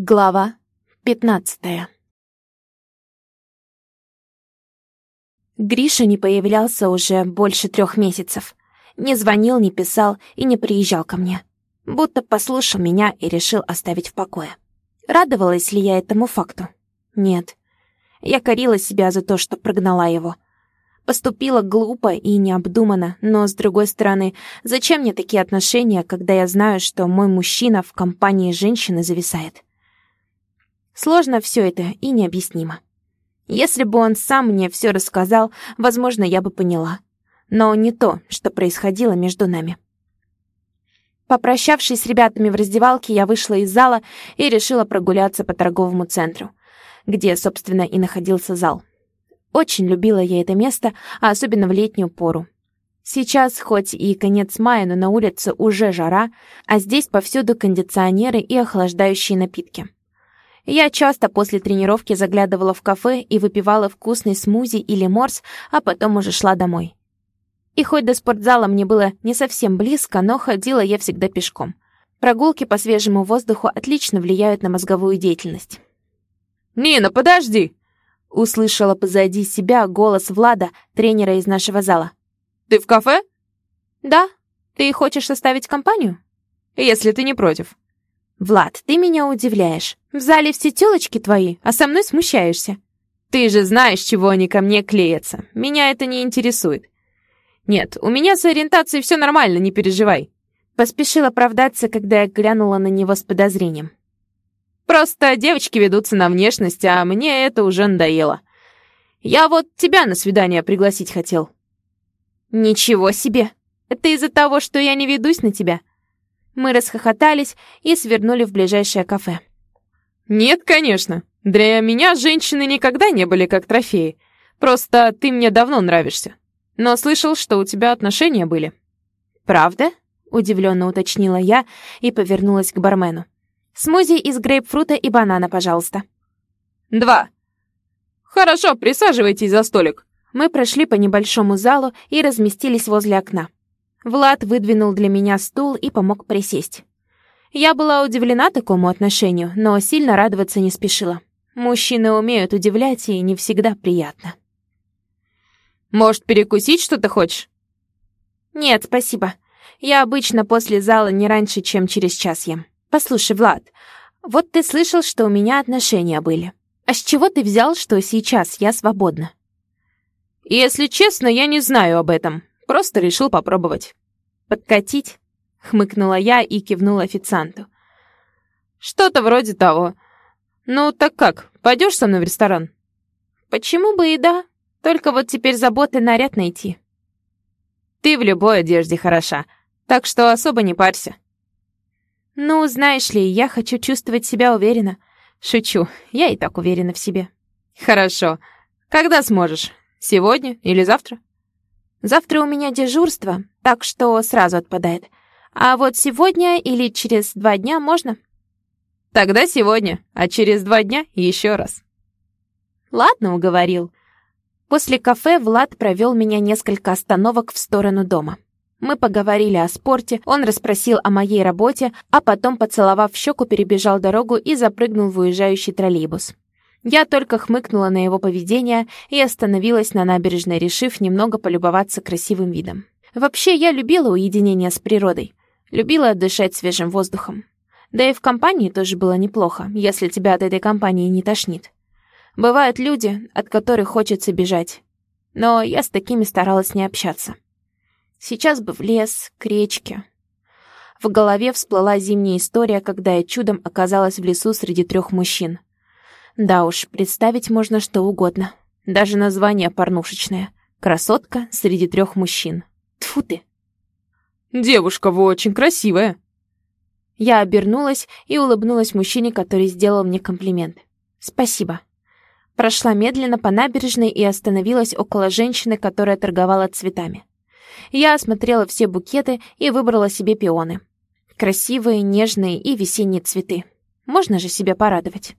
Глава пятнадцатая Гриша не появлялся уже больше трех месяцев. Не звонил, не писал и не приезжал ко мне. Будто послушал меня и решил оставить в покое. Радовалась ли я этому факту? Нет. Я корила себя за то, что прогнала его. Поступила глупо и необдуманно, но, с другой стороны, зачем мне такие отношения, когда я знаю, что мой мужчина в компании женщины зависает? Сложно все это и необъяснимо. Если бы он сам мне все рассказал, возможно, я бы поняла. Но не то, что происходило между нами. Попрощавшись с ребятами в раздевалке, я вышла из зала и решила прогуляться по торговому центру, где, собственно, и находился зал. Очень любила я это место, а особенно в летнюю пору. Сейчас хоть и конец мая, но на улице уже жара, а здесь повсюду кондиционеры и охлаждающие напитки. Я часто после тренировки заглядывала в кафе и выпивала вкусный смузи или морс, а потом уже шла домой. И хоть до спортзала мне было не совсем близко, но ходила я всегда пешком. Прогулки по свежему воздуху отлично влияют на мозговую деятельность. «Нина, подожди!» Услышала позади себя голос Влада, тренера из нашего зала. «Ты в кафе?» «Да. Ты хочешь составить компанию?» «Если ты не против». «Влад, ты меня удивляешь. В зале все тёлочки твои, а со мной смущаешься». «Ты же знаешь, чего они ко мне клеятся. Меня это не интересует». «Нет, у меня с ориентацией все нормально, не переживай». Поспешил оправдаться, когда я глянула на него с подозрением. «Просто девочки ведутся на внешность, а мне это уже надоело. Я вот тебя на свидание пригласить хотел». «Ничего себе! Это из-за того, что я не ведусь на тебя?» Мы расхохотались и свернули в ближайшее кафе. «Нет, конечно. Для меня женщины никогда не были как трофеи. Просто ты мне давно нравишься. Но слышал, что у тебя отношения были». «Правда?» — удивленно уточнила я и повернулась к бармену. «Смузи из грейпфрута и банана, пожалуйста». «Два». «Хорошо, присаживайтесь за столик». Мы прошли по небольшому залу и разместились возле окна. Влад выдвинул для меня стул и помог присесть. Я была удивлена такому отношению, но сильно радоваться не спешила. Мужчины умеют удивлять, и не всегда приятно. «Может, перекусить что-то хочешь?» «Нет, спасибо. Я обычно после зала не раньше, чем через час ем. Послушай, Влад, вот ты слышал, что у меня отношения были. А с чего ты взял, что сейчас я свободна?» «Если честно, я не знаю об этом. Просто решил попробовать. «Подкатить?» — хмыкнула я и кивнула официанту. «Что-то вроде того. Ну, так как, пойдешь со мной в ресторан?» «Почему бы и да? Только вот теперь заботы наряд найти». «Ты в любой одежде хороша, так что особо не парься». «Ну, знаешь ли, я хочу чувствовать себя уверенно. Шучу, я и так уверена в себе». «Хорошо. Когда сможешь? Сегодня или завтра?» Завтра у меня дежурство, так что сразу отпадает. А вот сегодня или через два дня можно? Тогда сегодня, а через два дня еще раз. Ладно, уговорил. После кафе Влад провел меня несколько остановок в сторону дома. Мы поговорили о спорте, он расспросил о моей работе, а потом, поцеловав щеку, перебежал дорогу и запрыгнул в уезжающий троллейбус. Я только хмыкнула на его поведение и остановилась на набережной, решив немного полюбоваться красивым видом. Вообще, я любила уединение с природой. Любила дышать свежим воздухом. Да и в компании тоже было неплохо, если тебя от этой компании не тошнит. Бывают люди, от которых хочется бежать. Но я с такими старалась не общаться. Сейчас бы в лес, к речке. В голове всплыла зимняя история, когда я чудом оказалась в лесу среди трех мужчин. Да уж, представить можно что угодно. Даже название порнушечное. «Красотка среди трех мужчин». Тфу ты. «Девушка, вы очень красивая». Я обернулась и улыбнулась мужчине, который сделал мне комплимент. «Спасибо». Прошла медленно по набережной и остановилась около женщины, которая торговала цветами. Я осмотрела все букеты и выбрала себе пионы. Красивые, нежные и весенние цветы. Можно же себя порадовать.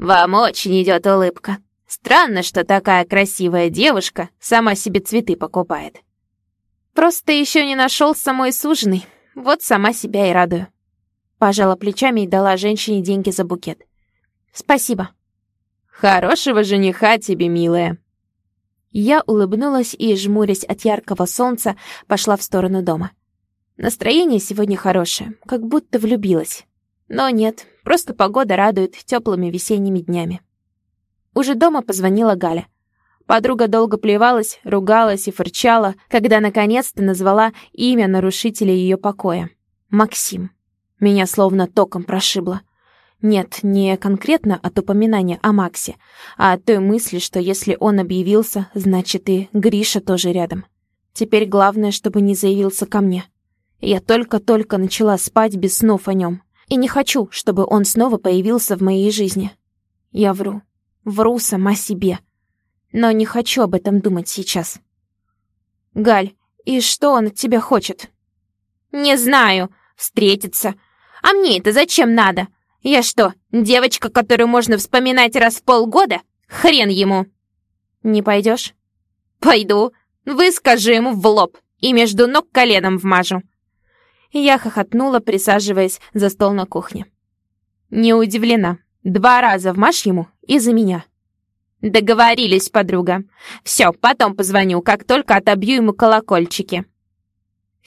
«Вам очень идет улыбка. Странно, что такая красивая девушка сама себе цветы покупает». «Просто еще не нашел самой суженый. Вот сама себя и радую». Пожала плечами и дала женщине деньги за букет. «Спасибо». «Хорошего жениха тебе, милая». Я улыбнулась и, жмурясь от яркого солнца, пошла в сторону дома. Настроение сегодня хорошее, как будто влюбилась. Но нет, просто погода радует теплыми весенними днями. Уже дома позвонила Галя. Подруга долго плевалась, ругалась и фырчала, когда наконец-то назвала имя нарушителя ее покоя. Максим. Меня словно током прошибло. Нет, не конкретно от упоминания о Максе, а от той мысли, что если он объявился, значит и Гриша тоже рядом. Теперь главное, чтобы не заявился ко мне. Я только-только начала спать без снов о нем. И не хочу, чтобы он снова появился в моей жизни. Я вру. Вру сама себе. Но не хочу об этом думать сейчас. «Галь, и что он от тебя хочет?» «Не знаю. Встретиться. А мне это зачем надо? Я что, девочка, которую можно вспоминать раз в полгода? Хрен ему!» «Не пойдешь? «Пойду. Выскажу ему в лоб и между ног коленом вмажу». Я хохотнула, присаживаясь за стол на кухне. «Не удивлена. Два раза вмажь ему и за меня». «Договорились, подруга. Все, потом позвоню, как только отобью ему колокольчики».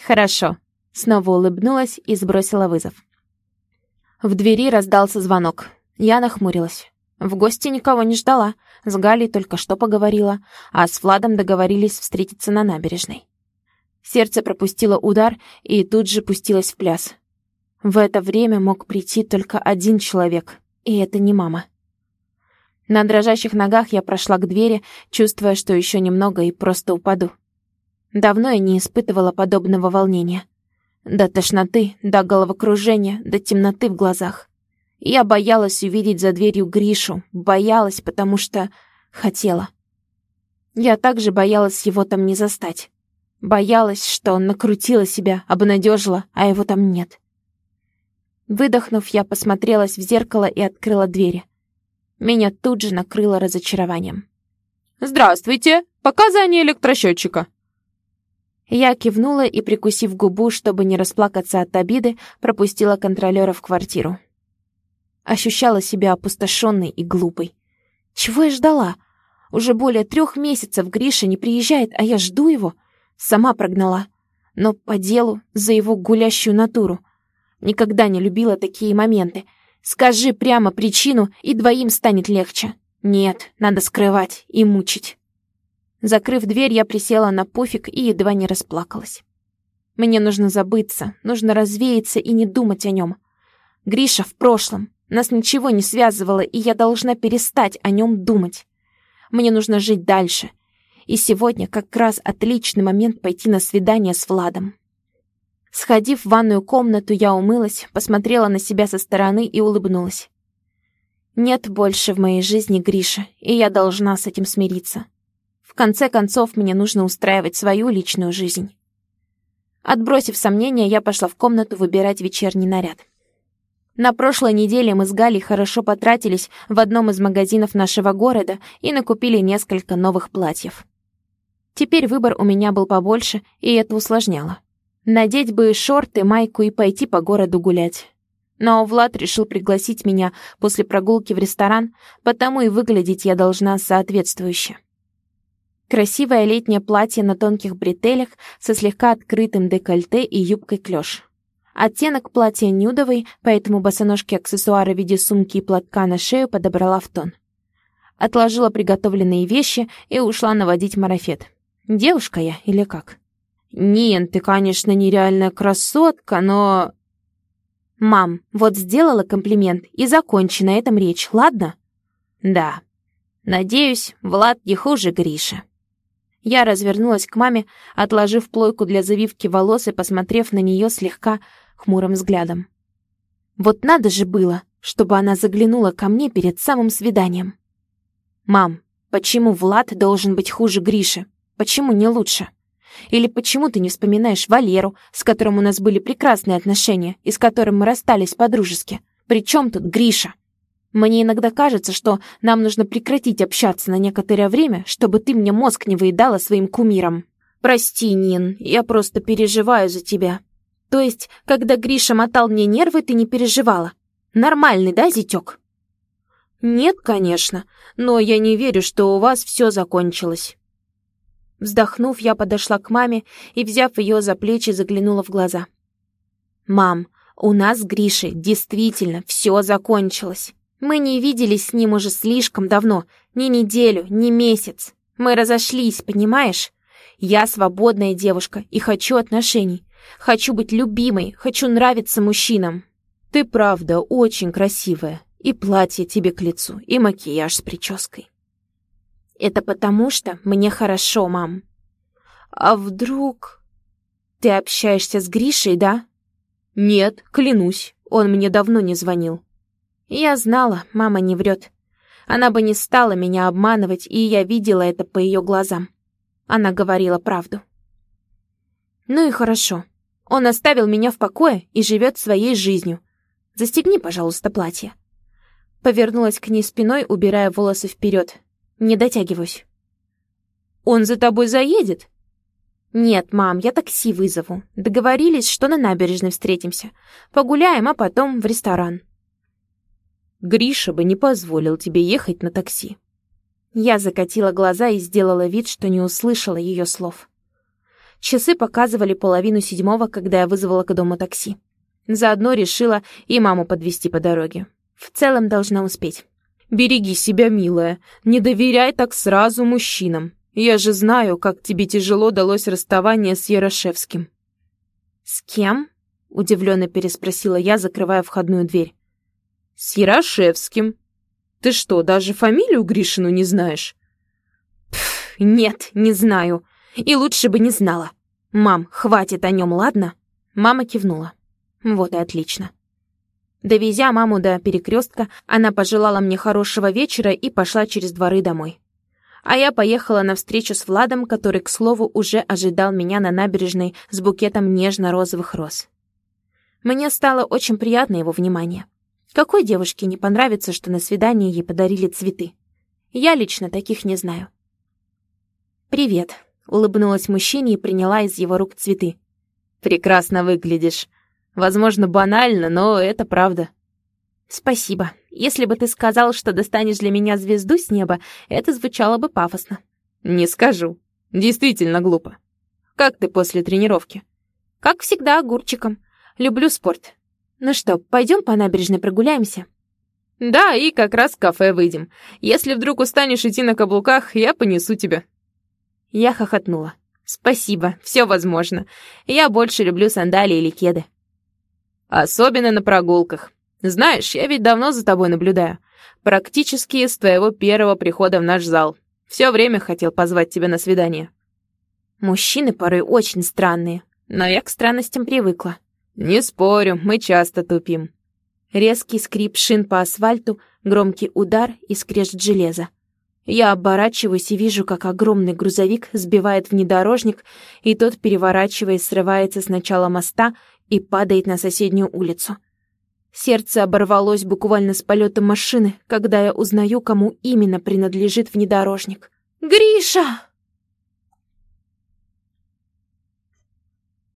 «Хорошо», — снова улыбнулась и сбросила вызов. В двери раздался звонок. Я нахмурилась. В гости никого не ждала. С Галей только что поговорила, а с Владом договорились встретиться на набережной. Сердце пропустило удар и тут же пустилось в пляс. В это время мог прийти только один человек, и это не мама. На дрожащих ногах я прошла к двери, чувствуя, что еще немного и просто упаду. Давно я не испытывала подобного волнения. До тошноты, до головокружения, до темноты в глазах. Я боялась увидеть за дверью Гришу, боялась, потому что хотела. Я также боялась его там не застать. Боялась, что он накрутила себя, обнадежила, а его там нет. Выдохнув, я посмотрелась в зеркало и открыла двери. Меня тут же накрыло разочарованием. «Здравствуйте! Показания электросчетчика!» Я кивнула и, прикусив губу, чтобы не расплакаться от обиды, пропустила контролера в квартиру. Ощущала себя опустошенной и глупой. Чего я ждала? Уже более трех месяцев Гриша не приезжает, а я жду его. Сама прогнала. Но по делу, за его гулящую натуру. Никогда не любила такие моменты — Скажи прямо причину, и двоим станет легче. Нет, надо скрывать и мучить. Закрыв дверь, я присела на пуфик и едва не расплакалась. Мне нужно забыться, нужно развеяться и не думать о нем. Гриша в прошлом. Нас ничего не связывало, и я должна перестать о нем думать. Мне нужно жить дальше. И сегодня как раз отличный момент пойти на свидание с Владом. Сходив в ванную комнату, я умылась, посмотрела на себя со стороны и улыбнулась. Нет больше в моей жизни Гриша, и я должна с этим смириться. В конце концов, мне нужно устраивать свою личную жизнь. Отбросив сомнения, я пошла в комнату выбирать вечерний наряд. На прошлой неделе мы с Галей хорошо потратились в одном из магазинов нашего города и накупили несколько новых платьев. Теперь выбор у меня был побольше, и это усложняло. Надеть бы шорты, майку и пойти по городу гулять. Но Влад решил пригласить меня после прогулки в ресторан, потому и выглядеть я должна соответствующе. Красивое летнее платье на тонких бретелях со слегка открытым декольте и юбкой клёш. Оттенок платья нюдовый, поэтому босоножки-аксессуары в виде сумки и платка на шею подобрала в тон. Отложила приготовленные вещи и ушла наводить марафет. Девушка я или как? «Нин, ты, конечно, нереальная красотка, но...» «Мам, вот сделала комплимент и закончи на этом речь, ладно?» «Да. Надеюсь, Влад не хуже Гриша». Я развернулась к маме, отложив плойку для завивки волос и посмотрев на нее слегка хмурым взглядом. Вот надо же было, чтобы она заглянула ко мне перед самым свиданием. «Мам, почему Влад должен быть хуже Гриши? Почему не лучше?» Или почему ты не вспоминаешь Валеру, с которым у нас были прекрасные отношения и с которым мы расстались по-дружески? Причем тут Гриша? Мне иногда кажется, что нам нужно прекратить общаться на некоторое время, чтобы ты мне мозг не выедала своим кумиром. Прости, Нин, я просто переживаю за тебя. То есть, когда Гриша мотал мне нервы, ты не переживала? Нормальный, да, зятёк? Нет, конечно, но я не верю, что у вас все закончилось. Вздохнув, я подошла к маме и, взяв ее за плечи, заглянула в глаза. «Мам, у нас с Гришей действительно все закончилось. Мы не виделись с ним уже слишком давно, ни неделю, ни месяц. Мы разошлись, понимаешь? Я свободная девушка и хочу отношений. Хочу быть любимой, хочу нравиться мужчинам. Ты правда очень красивая. И платье тебе к лицу, и макияж с прической. Это потому что мне хорошо, мам. А вдруг... Ты общаешься с Гришей, да? Нет, клянусь, он мне давно не звонил. Я знала, мама не врет. Она бы не стала меня обманывать, и я видела это по ее глазам. Она говорила правду. Ну и хорошо. Он оставил меня в покое и живет своей жизнью. Застегни, пожалуйста, платье. Повернулась к ней спиной, убирая волосы вперед. Не дотягиваюсь. Он за тобой заедет? Нет, мам, я такси вызову. Договорились, что на набережной встретимся. Погуляем, а потом в ресторан. Гриша бы не позволил тебе ехать на такси. Я закатила глаза и сделала вид, что не услышала ее слов. Часы показывали половину седьмого, когда я вызвала к дому такси. Заодно решила и маму подвести по дороге. В целом должна успеть. «Береги себя, милая. Не доверяй так сразу мужчинам. Я же знаю, как тебе тяжело далось расставание с Ярошевским». «С кем?» — удивленно переспросила я, закрывая входную дверь. «С Ярошевским. Ты что, даже фамилию Гришину не знаешь?» «Пф, нет, не знаю. И лучше бы не знала. Мам, хватит о нем, ладно?» Мама кивнула. Вот и отлично. Довезя маму до перекрестка, она пожелала мне хорошего вечера и пошла через дворы домой. А я поехала на встречу с Владом, который, к слову, уже ожидал меня на набережной с букетом нежно-розовых роз. Мне стало очень приятно его внимание. Какой девушке не понравится, что на свидание ей подарили цветы? Я лично таких не знаю. «Привет», Улыбнулась мужчине и приняла из его рук цветы. «Прекрасно выглядишь. Возможно, банально, но это правда». «Спасибо. Если бы ты сказал, что достанешь для меня звезду с неба, это звучало бы пафосно». «Не скажу. Действительно глупо. Как ты после тренировки?» «Как всегда, огурчиком. Люблю спорт. Ну что, пойдем по набережной прогуляемся?» «Да, и как раз в кафе выйдем. Если вдруг устанешь идти на каблуках, я понесу тебя». Я хохотнула. «Спасибо, все возможно. Я больше люблю сандалии или кеды». «Особенно на прогулках. Знаешь, я ведь давно за тобой наблюдаю. Практически с твоего первого прихода в наш зал. Все время хотел позвать тебя на свидание». Мужчины порой очень странные, но я к странностям привыкла. «Не спорю, мы часто тупим». Резкий скрип шин по асфальту, громкий удар и скрежет железа. Я оборачиваюсь и вижу, как огромный грузовик сбивает внедорожник, и тот, переворачиваясь, срывается с начала моста и падает на соседнюю улицу. Сердце оборвалось буквально с полета машины, когда я узнаю, кому именно принадлежит внедорожник. «Гриша!»